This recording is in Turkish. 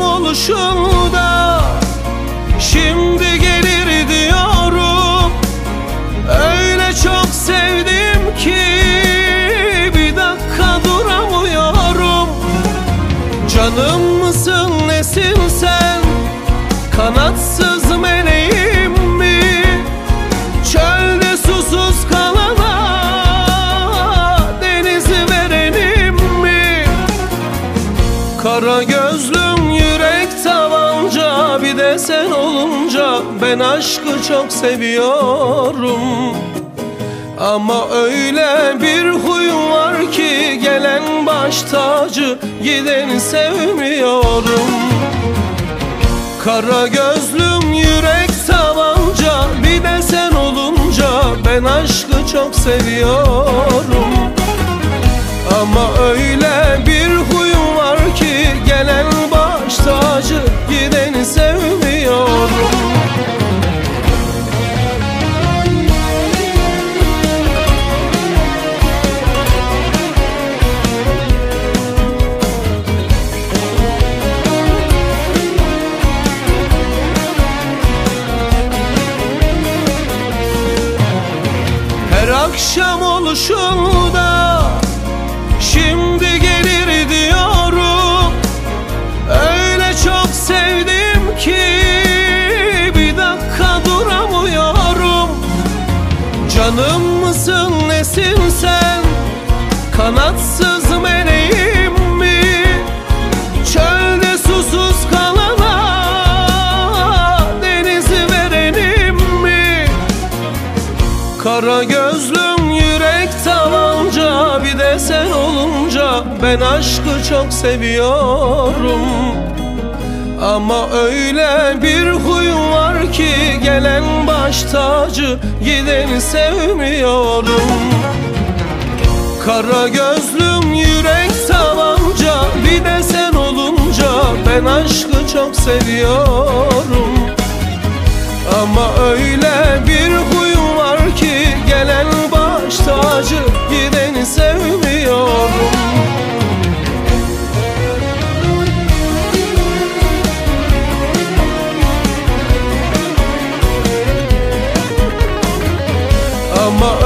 oluşunda Şimdi gelir diyorum. Öyle çok sevdim ki Bir dakika duramıyorum. Canım mısın nesin sen? Kanatsız meleğim Kara gözlüm yürek tavanca Bir de sen olunca Ben aşkı çok seviyorum. Ama öyle bir huyum var ki Gelen baş tacı Gideni sevmiyorum. Kara gözlüm yürek tavanca Bir de sen olunca Ben aşkı çok seviyorum. Ama öyle bir Gelen baş tacı Gideni sevmiyorum Her akşam oluşunda Şimdi Canım mısın nesin sen? Kanatsız meleğim mi? Çölde susuz kalana Denizi verenim mi? Kara gözlüm yürek tavanca Bir de sen olunca Ben aşkı çok seviyorum. Ama öyle bir huyum ki Gelen baş tacı Gideni sevmiyorum. Kara gözlüm yürek tavanca Bir de sen olunca Ben aşkı çok seviyorum. Ama öyle Ama